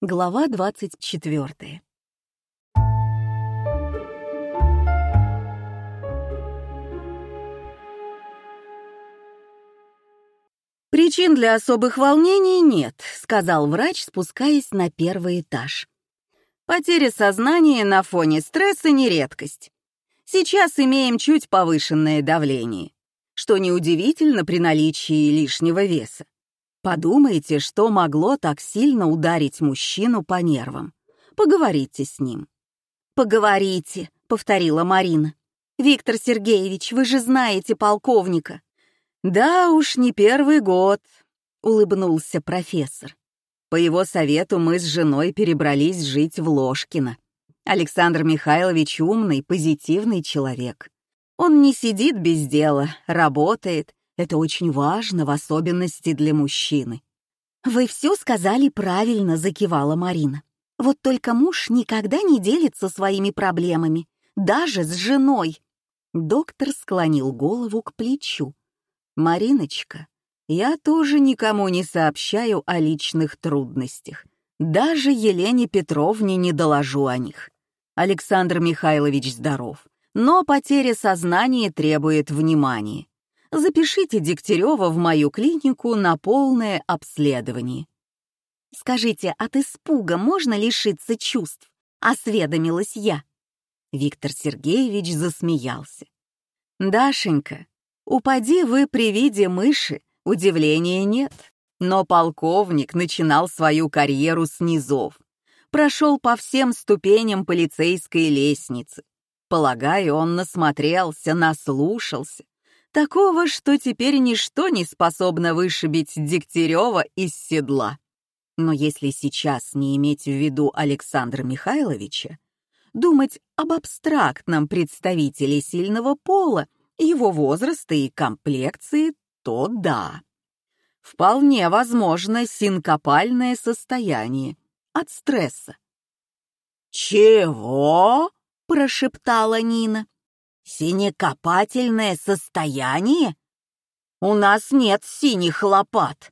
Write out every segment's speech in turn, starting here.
Глава 24. «Причин для особых волнений нет», — сказал врач, спускаясь на первый этаж. «Потеря сознания на фоне стресса не редкость. Сейчас имеем чуть повышенное давление, что неудивительно при наличии лишнего веса. Подумайте, что могло так сильно ударить мужчину по нервам. Поговорите с ним. «Поговорите», — повторила Марина. «Виктор Сергеевич, вы же знаете полковника». «Да уж, не первый год», — улыбнулся профессор. По его совету мы с женой перебрались жить в Ложкино. Александр Михайлович умный, позитивный человек. Он не сидит без дела, работает, это очень важно, в особенности для мужчины. «Вы все сказали правильно», — закивала Марина. «Вот только муж никогда не делится своими проблемами, даже с женой». Доктор склонил голову к плечу. «Мариночка, я тоже никому не сообщаю о личных трудностях. Даже Елене Петровне не доложу о них. Александр Михайлович здоров, но потеря сознания требует внимания запишите Дегтярева в мою клинику на полное обследование. «Скажите, от испуга можно лишиться чувств?» — осведомилась я. Виктор Сергеевич засмеялся. «Дашенька, упади вы при виде мыши, удивления нет. Но полковник начинал свою карьеру с низов, прошел по всем ступеням полицейской лестницы. Полагаю, он насмотрелся, наслушался, Такого, что теперь ничто не способно вышибить Дегтярева из седла. Но если сейчас не иметь в виду Александра Михайловича, думать об абстрактном представителе сильного пола, его возраста и комплекции, то да. Вполне возможно синкопальное состояние от стресса. «Чего?» — прошептала Нина. Синекопательное состояние? У нас нет синих лопат.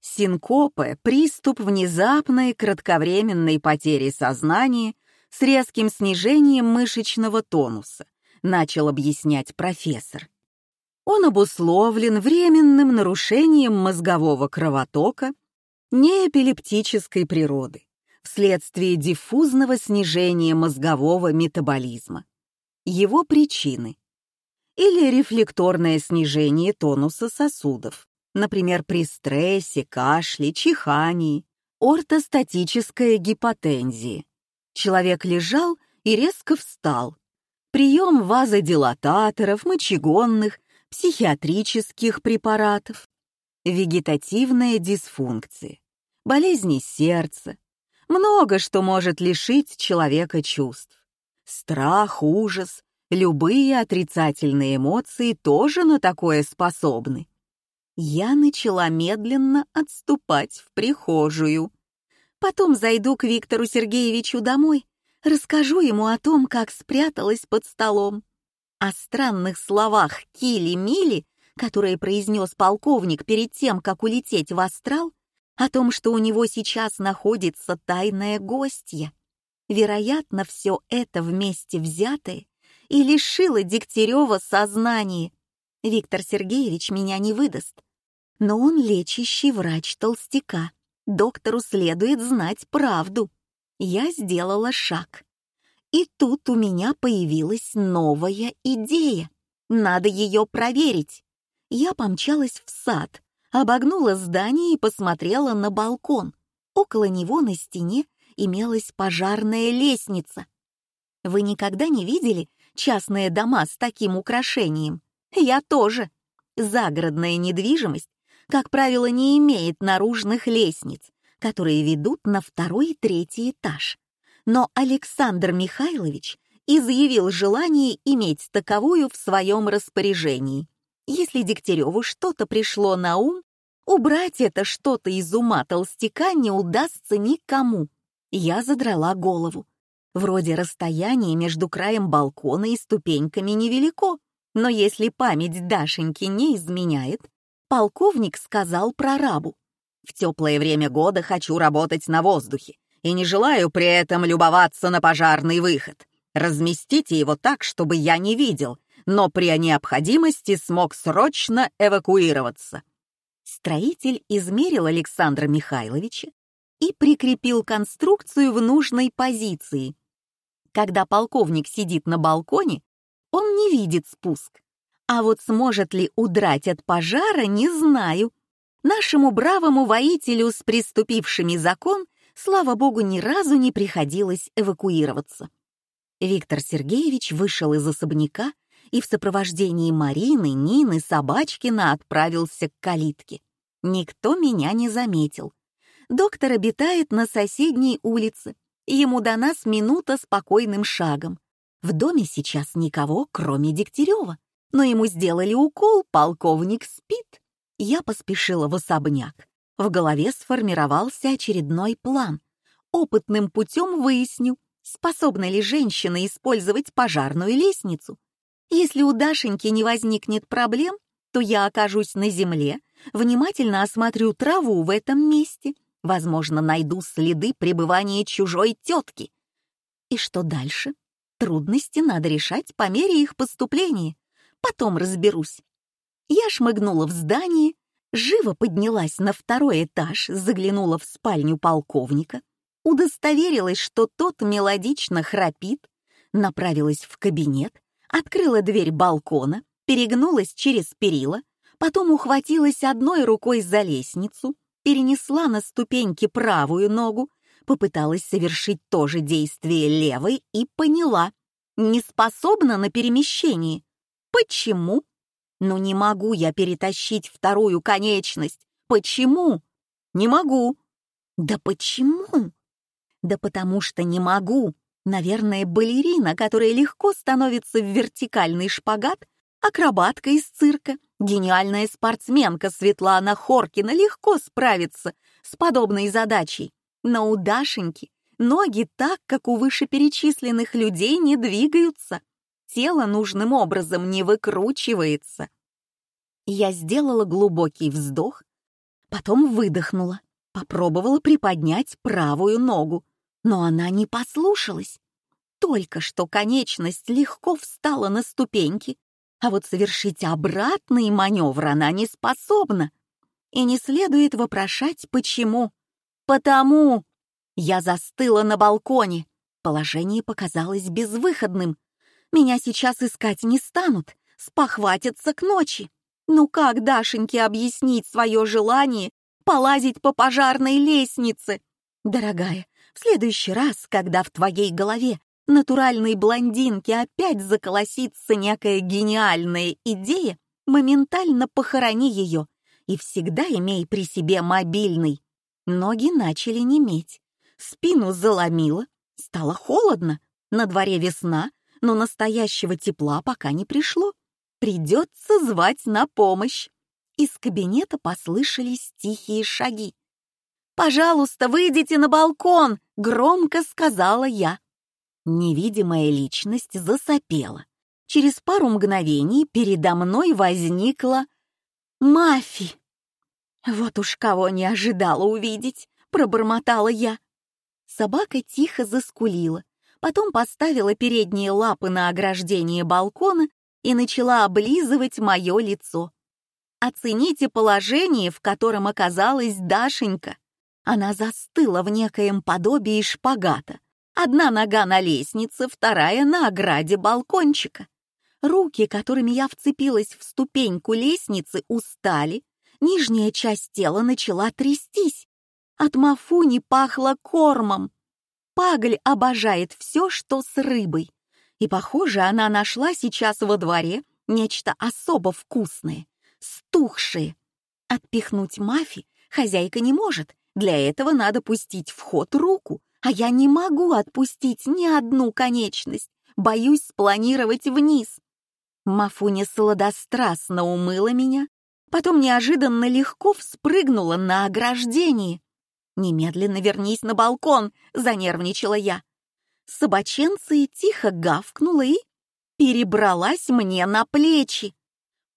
Синкопы — приступ внезапной кратковременной потери сознания с резким снижением мышечного тонуса, начал объяснять профессор. Он обусловлен временным нарушением мозгового кровотока неэпилептической природы вследствие диффузного снижения мозгового метаболизма его причины. Или рефлекторное снижение тонуса сосудов, например, при стрессе, кашле, чихании, ортостатическая гипотензия. Человек лежал и резко встал. Прием вазодилататоров, мочегонных, психиатрических препаратов, вегетативная дисфункция, болезни сердца, много что может лишить человека чувств. Страх, ужас, любые отрицательные эмоции тоже на такое способны. Я начала медленно отступать в прихожую. Потом зайду к Виктору Сергеевичу домой, расскажу ему о том, как спряталась под столом. О странных словах «кили-мили», которые произнес полковник перед тем, как улететь в астрал, о том, что у него сейчас находится тайная гостья. Вероятно, все это вместе взятое и лишило Дегтярева сознания. Виктор Сергеевич меня не выдаст. Но он лечащий врач толстяка. Доктору следует знать правду. Я сделала шаг. И тут у меня появилась новая идея. Надо ее проверить. Я помчалась в сад, обогнула здание и посмотрела на балкон. Около него на стене имелась пожарная лестница. Вы никогда не видели частные дома с таким украшением? Я тоже. Загородная недвижимость, как правило, не имеет наружных лестниц, которые ведут на второй и третий этаж. Но Александр Михайлович изъявил желание иметь таковую в своем распоряжении. Если Дегтяреву что-то пришло на ум, убрать это что-то из ума толстяка не удастся никому. Я задрала голову. Вроде расстояние между краем балкона и ступеньками невелико, но если память Дашеньки не изменяет, полковник сказал прорабу. В теплое время года хочу работать на воздухе и не желаю при этом любоваться на пожарный выход. Разместите его так, чтобы я не видел, но при необходимости смог срочно эвакуироваться. Строитель измерил Александра Михайловича и прикрепил конструкцию в нужной позиции. Когда полковник сидит на балконе, он не видит спуск. А вот сможет ли удрать от пожара, не знаю. Нашему бравому воителю с приступившими закон, слава богу, ни разу не приходилось эвакуироваться. Виктор Сергеевич вышел из особняка и в сопровождении Марины, Нины, Собачкина отправился к калитке. Никто меня не заметил. Доктор обитает на соседней улице. Ему до нас минута спокойным шагом. В доме сейчас никого, кроме Дегтярева. Но ему сделали укол, полковник спит. Я поспешила в особняк. В голове сформировался очередной план. Опытным путем выясню, способна ли женщина использовать пожарную лестницу. Если у Дашеньки не возникнет проблем, то я окажусь на земле, внимательно осмотрю траву в этом месте, возможно, найду следы пребывания чужой тетки. И что дальше? Трудности надо решать по мере их поступления. Потом разберусь. Я шмыгнула в здание, живо поднялась на второй этаж, заглянула в спальню полковника, удостоверилась, что тот мелодично храпит, направилась в кабинет, открыла дверь балкона, перегнулась через перила, потом ухватилась одной рукой за лестницу, перенесла на ступеньки правую ногу, попыталась совершить то же действие левой и поняла, не способна на перемещение. Почему? Ну не могу я перетащить вторую конечность. Почему? Не могу. Да почему? Да потому что не могу. Наверное, балерина, которая легко становится в вертикальный шпагат, акробатка из цирка, гениальная спортсменка Светлана Хоркина легко справится с подобной задачей. Но у Дашеньки ноги так, как у вышеперечисленных людей, не двигаются. Тело нужным образом не выкручивается. Я сделала глубокий вздох, потом выдохнула, попробовала приподнять правую ногу но она не послушалась. Только что конечность легко встала на ступеньки, а вот совершить обратный маневр она не способна. И не следует вопрошать, почему. Потому я застыла на балконе. Положение показалось безвыходным. Меня сейчас искать не станут, спохватятся к ночи. Ну как Дашеньке объяснить свое желание полазить по пожарной лестнице? Дорогая, в следующий раз, когда в твоей голове натуральной блондинки опять заколосится некая гениальная идея, моментально похорони ее и всегда имей при себе мобильный. Ноги начали неметь, спину заломило, стало холодно, на дворе весна, но настоящего тепла пока не пришло. Придется звать на помощь. Из кабинета послышались тихие шаги. «Пожалуйста, выйдите на балкон!» — громко сказала я. Невидимая личность засопела. Через пару мгновений передо мной возникла Мафи. «Вот уж кого не ожидала увидеть!» — пробормотала я. Собака тихо заскулила, потом поставила передние лапы на ограждение балкона и начала облизывать мое лицо. Оцените положение, в котором оказалась Дашенька. Она застыла в некоем подобии шпагата. Одна нога на лестнице, вторая на ограде балкончика. Руки, которыми я вцепилась в ступеньку лестницы, устали, нижняя часть тела начала трястись. От Мафуни пахло кормом. Пагль обожает все, что с рыбой. И, похоже, она нашла сейчас во дворе нечто особо вкусное, стухшее. Отпихнуть Мафи хозяйка не может, для этого надо пустить в ход руку, а я не могу отпустить ни одну конечность, боюсь спланировать вниз. Мафуня сладострастно умыла меня, потом неожиданно легко вспрыгнула на ограждение. «Немедленно вернись на балкон!» — занервничала я. Собаченция тихо гавкнула и перебралась мне на плечи.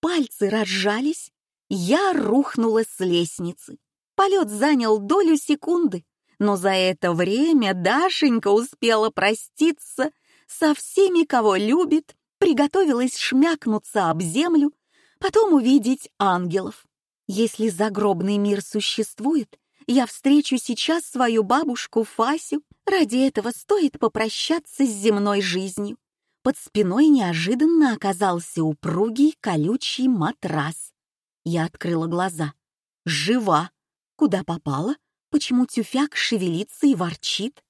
Пальцы разжались, я рухнула с лестницы. Полет занял долю секунды, но за это время Дашенька успела проститься со всеми, кого любит, приготовилась шмякнуться об землю, потом увидеть ангелов. Если загробный мир существует, я встречу сейчас свою бабушку Фасю. Ради этого стоит попрощаться с земной жизнью. Под спиной неожиданно оказался упругий колючий матрас. Я открыла глаза. Жива. Куда попала? Почему тюфяк шевелится и ворчит?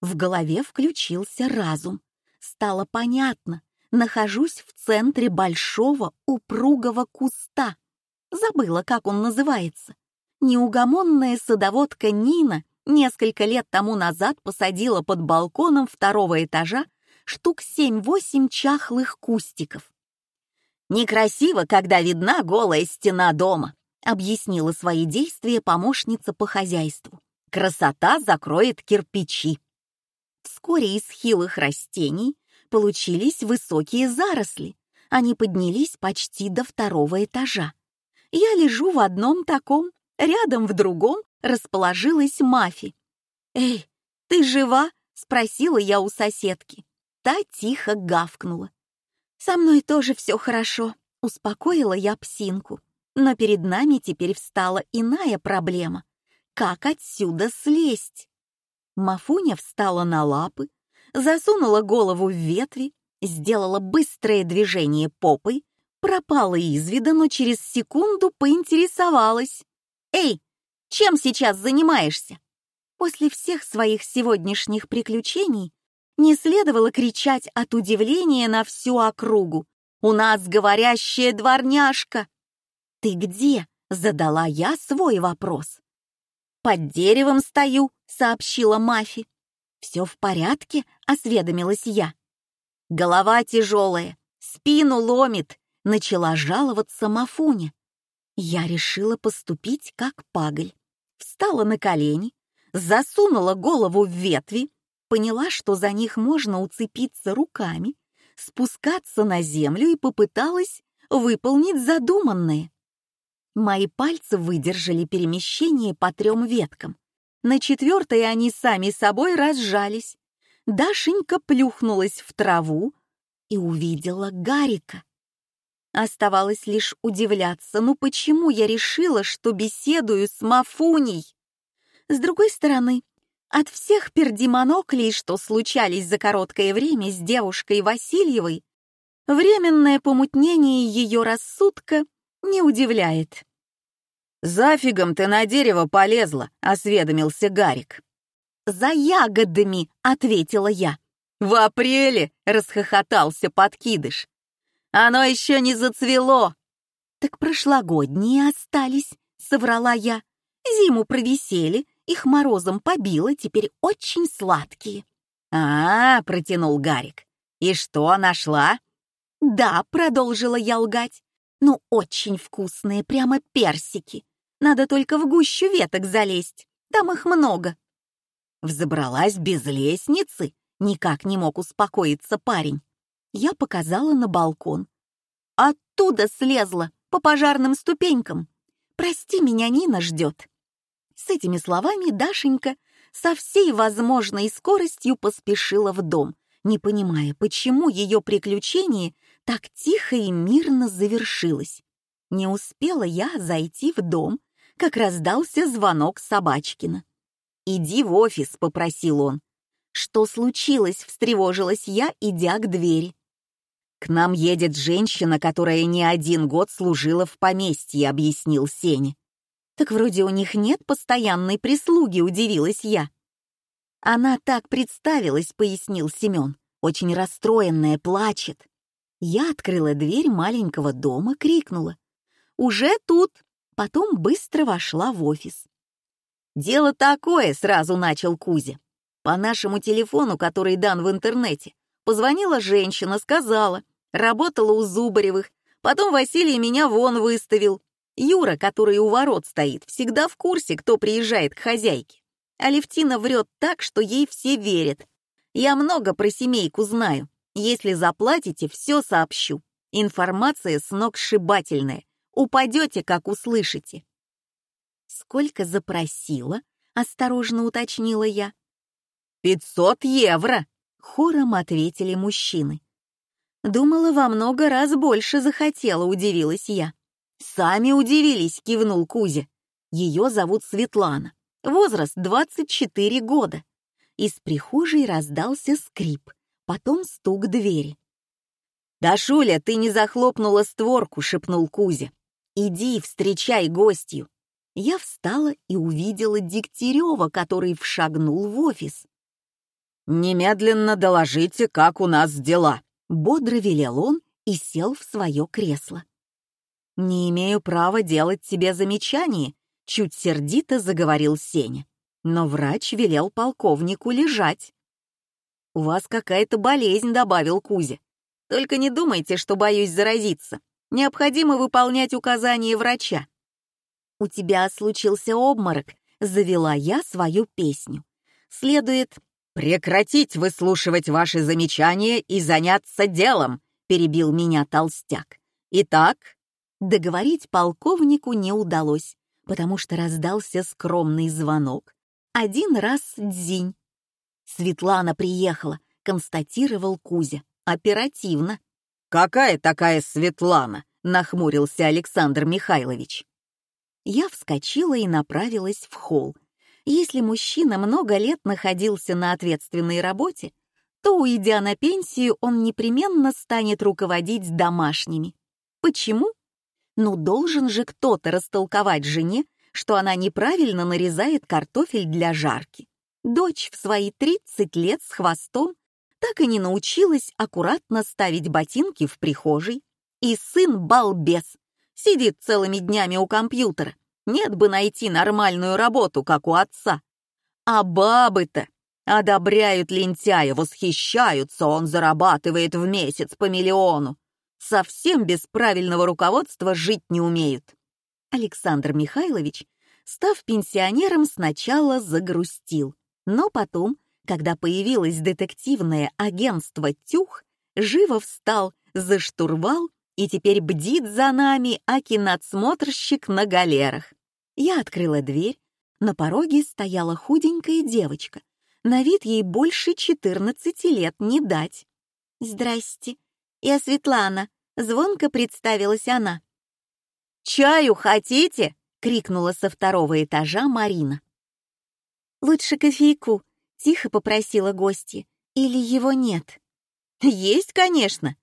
В голове включился разум. Стало понятно. Нахожусь в центре большого упругого куста. Забыла, как он называется. Неугомонная садоводка Нина несколько лет тому назад посадила под балконом второго этажа штук семь-восемь чахлых кустиков. «Некрасиво, когда видна голая стена дома», объяснила свои действия помощница по хозяйству. «Красота закроет кирпичи». Вскоре из хилых растений получились высокие заросли. Они поднялись почти до второго этажа. Я лежу в одном таком, рядом в другом расположилась Мафи. «Эй, ты жива?» — спросила я у соседки. Та тихо гавкнула. «Со мной тоже все хорошо», — успокоила я псинку. Но перед нами теперь встала иная проблема. Как отсюда слезть? Мафуня встала на лапы, засунула голову в ветви, сделала быстрое движение попой пропала из вида, но через секунду поинтересовалась. «Эй, чем сейчас занимаешься?» После всех своих сегодняшних приключений не следовало кричать от удивления на всю округу. «У нас говорящая дворняжка!» «Ты где?» — задала я свой вопрос. «Под деревом стою», — сообщила Мафи. «Все в порядке?» — осведомилась я. «Голова тяжелая, спину ломит, начала жаловаться Мафуня. Я решила поступить как паголь. Встала на колени, засунула голову в ветви, поняла, что за них можно уцепиться руками, спускаться на землю и попыталась выполнить задуманное. Мои пальцы выдержали перемещение по трем веткам. На четвертой они сами собой разжались. Дашенька плюхнулась в траву и увидела Гарика. Оставалось лишь удивляться, ну почему я решила, что беседую с Мафуней? С другой стороны, от всех пердимоноклей, что случались за короткое время с девушкой Васильевой, временное помутнение ее рассудка не удивляет. «Зафигом ты на дерево полезла», — осведомился Гарик. «За ягодами», — ответила я. «В апреле!» — расхохотался подкидыш. Оно еще не зацвело!» «Так прошлогодние остались», — соврала я. «Зиму провисели, их морозом побило, теперь очень сладкие». «А, -а — протянул Гарик. «И что, нашла?» «Да», — продолжила я лгать. «Ну, очень вкусные, прямо персики. Надо только в гущу веток залезть, там их много». Взобралась без лестницы, никак не мог успокоиться парень. Я показала на балкон. Оттуда слезла, по пожарным ступенькам. Прости меня, Нина ждет. С этими словами Дашенька со всей возможной скоростью поспешила в дом, не понимая, почему ее приключение так тихо и мирно завершилось. Не успела я зайти в дом, как раздался звонок Собачкина. «Иди в офис», — попросил он. «Что случилось?» — встревожилась я, идя к двери. «К нам едет женщина, которая не один год служила в поместье», — объяснил Сеня. «Так вроде у них нет постоянной прислуги», — удивилась я. «Она так представилась», — пояснил Семен. «Очень расстроенная, плачет». Я открыла дверь маленького дома, крикнула. «Уже тут!» Потом быстро вошла в офис. «Дело такое», — сразу начал Кузя. «По нашему телефону, который дан в интернете, позвонила женщина, сказала, Работала у Зубаревых. Потом Василий меня вон выставил. Юра, который у ворот стоит, всегда в курсе, кто приезжает к хозяйке. Алевтина врет так, что ей все верят. Я много про семейку знаю. Если заплатите, все сообщу. Информация сногсшибательная. Упадете, как услышите. «Сколько запросила?» — осторожно уточнила я. «Пятьсот евро!» — хором ответили мужчины. «Думала, во много раз больше захотела», — удивилась я. «Сами удивились», — кивнул Кузя. «Ее зовут Светлана. Возраст 24 года». Из прихожей раздался скрип, потом стук двери. «Да, Шуля, ты не захлопнула створку», — шепнул Кузя. «Иди, встречай гостью». Я встала и увидела Дегтярева, который вшагнул в офис. «Немедленно доложите, как у нас дела», — бодро велел он и сел в свое кресло. «Не имею права делать тебе замечание», — чуть сердито заговорил Сеня. Но врач велел полковнику лежать. «У вас какая-то болезнь», — добавил Кузя. «Только не думайте, что боюсь заразиться. Необходимо выполнять указания врача». «У тебя случился обморок», — завела я свою песню. «Следует «Прекратить выслушивать ваши замечания и заняться делом», — перебил меня толстяк. «Итак...» Договорить полковнику не удалось, потому что раздался скромный звонок. Один раз дзинь. «Светлана приехала», — констатировал Кузя. «Оперативно». «Какая такая Светлана?» — нахмурился Александр Михайлович. Я вскочила и направилась в холл, если мужчина много лет находился на ответственной работе, то, уйдя на пенсию, он непременно станет руководить домашними. Почему? Ну, должен же кто-то растолковать жене, что она неправильно нарезает картофель для жарки. Дочь в свои 30 лет с хвостом так и не научилась аккуратно ставить ботинки в прихожей. И сын балбес, сидит целыми днями у компьютера, нет бы найти нормальную работу, как у отца. А бабы-то одобряют лентяя, восхищаются, он зарабатывает в месяц по миллиону. Совсем без правильного руководства жить не умеют. Александр Михайлович, став пенсионером, сначала загрустил, но потом, когда появилось детективное агентство «Тюх», живо встал за штурвал и теперь бдит за нами аки-надсмотрщик на галерах. Я открыла дверь, на пороге стояла худенькая девочка. На вид ей больше 14 лет не дать. «Здрасте, я Светлана», — звонко представилась она. «Чаю хотите?» — крикнула со второго этажа Марина. «Лучше кофейку», — тихо попросила гостья. «Или его нет?» «Есть, конечно.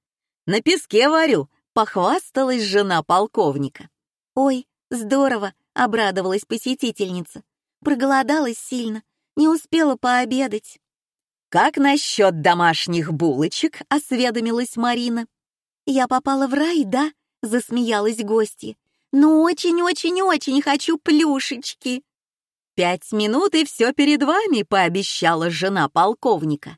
На песке варю», похвасталась жена полковника. «Ой, здорово!» — обрадовалась посетительница. «Проголодалась сильно, не успела пообедать». «Как насчет домашних булочек?» — осведомилась Марина. «Я попала в рай, да?» — засмеялась гостья. «Ну, очень-очень-очень хочу плюшечки!» «Пять минут, и все перед вами», — пообещала жена полковника.